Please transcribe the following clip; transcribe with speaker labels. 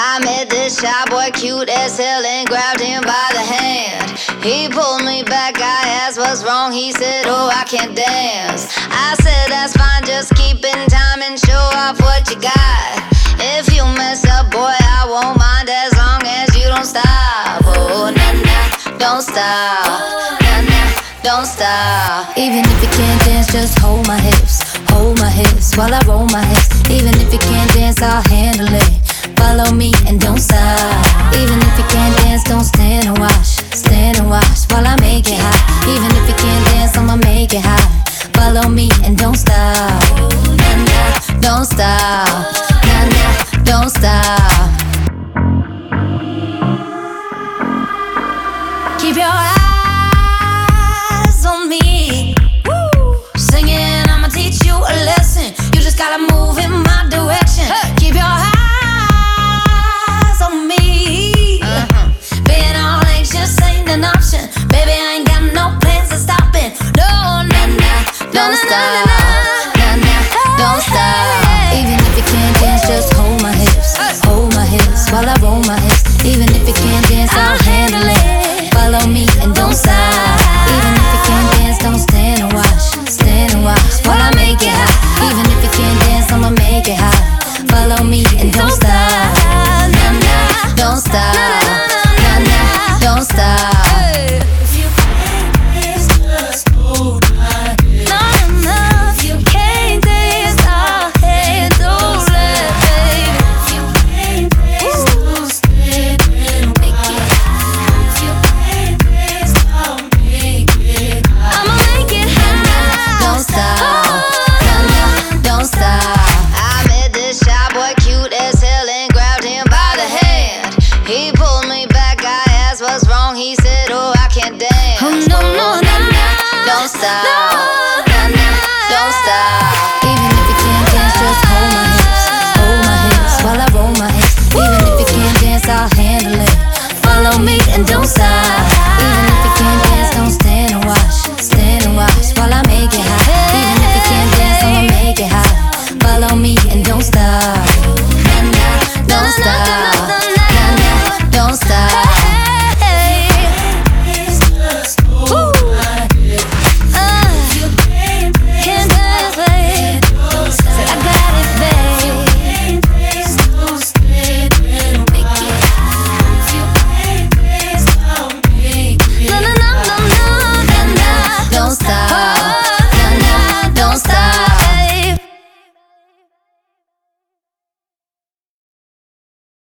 Speaker 1: I met this shy boy, cute as hell, and grabbed him by the hand. He pulled me back, I asked what's wrong. He said, Oh, I can't dance. I said, That's fine, just keep in time and show off what you got. If you mess up, boy, I won't mind as long as you don't stop. Oh, nah, nah, don't stop. Nah, nah, don't stop.
Speaker 2: Even if you can't dance, just hold my hips. Hold my hips while I roll my hips. Even if you can't dance, I'll and don't stop. Nah, nah, don't stop. Nah, nah, don't stop. Keep your eyes on me. Woo. Singing, I'ma teach you a lesson. You just gotta move my
Speaker 1: Don't stop.
Speaker 2: And don't stop. Even if you can't dance, don't stand and watch. Stand and watch while I make it hot. Even if you can't dance, I'ma make it hot. Follow me and don't stop.